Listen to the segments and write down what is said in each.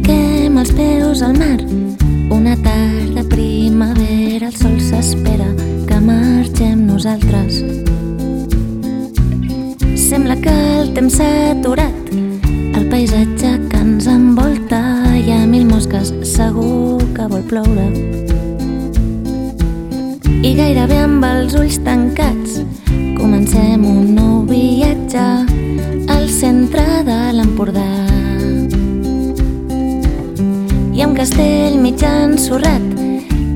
peus al mar. Una tarda primavera, el sol s'espera que marxem nosaltres. Sembla que el temps s'ha aturat, el paisatge que ens envolta hi ha mil mosques, segur que vol ploure. I gairebé amb els ulls tancats comencem un nou viatge al centre de l'Empordà. Castell mig ensorrat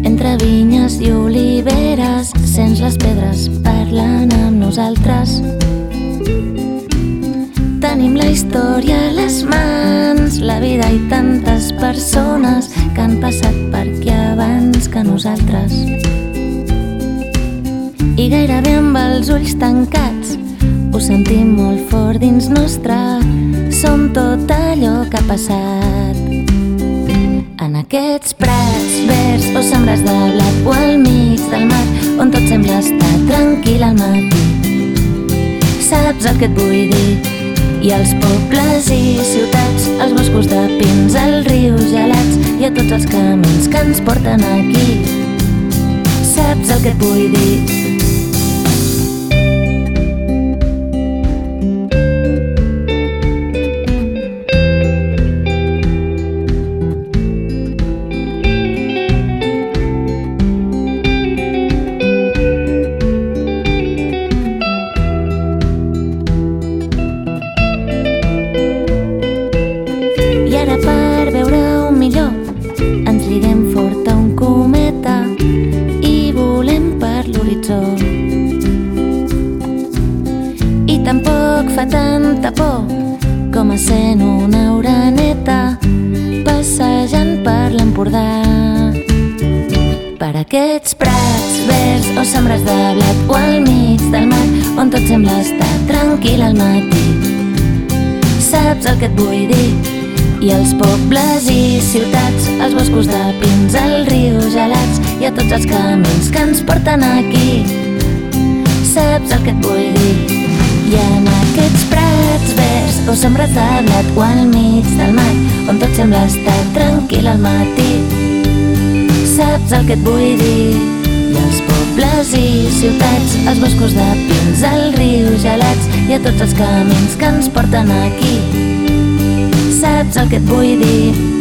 entre vinyes i oliveres sents les pedres parlant amb nosaltres. Tenim la història a les mans, la vida i tantes persones que han passat per aquí abans que nosaltres. I gairebé amb els ulls tancats ho sentim molt fort dins nostre, som tot allò que ha passat. Aquests prats verds o sembrats de blat o al mig del mar on tot sembla estar tranquil al matí. Saps el que et vull dir? I als pobles i ciutats, als boscos de pins, als rius gelats i a tots els camins que ens porten aquí. Saps el que et vull dir? Fa tanta por com sent una oreneta passejant per l'Empordà. Per aquests prats verds o sembrats de blat o al mig del mar on tot sembla estar tranquil al matí. Saps el que et vull dir? I als pobles i ciutats, als boscos de pins, als rius gelats i a tots els camins que ens porten aquí. Saps el que et vull dir? I en aquests prats verds o sembrats de blat o al mig del mar on tot sembla estar tranquil al matí. Saps el que et vull dir? I als pobles i ciutats, als boscos de pins, als rius gelats i a tots els camins que ens porten aquí saps el que et vull dir